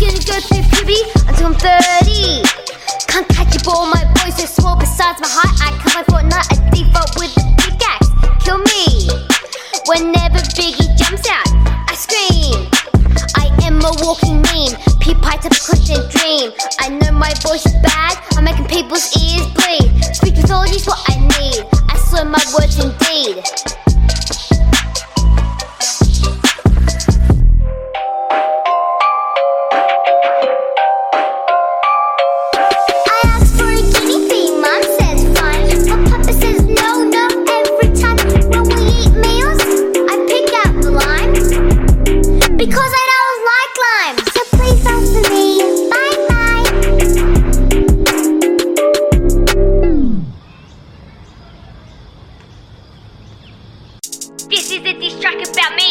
go through puberty until I'm 30. Can't catch a ball, my boy's so small. Besides my height, I can't play Fortnite. I default with the pickaxe. Kill me. Whenever Biggie jumps out, I scream. I am a walking meme. Pewpie type of constant dream. I know my voice is bad. I'm making people's ears bleed. Speech pathology's what I need. I slur my words indeed. This is a diss track about me.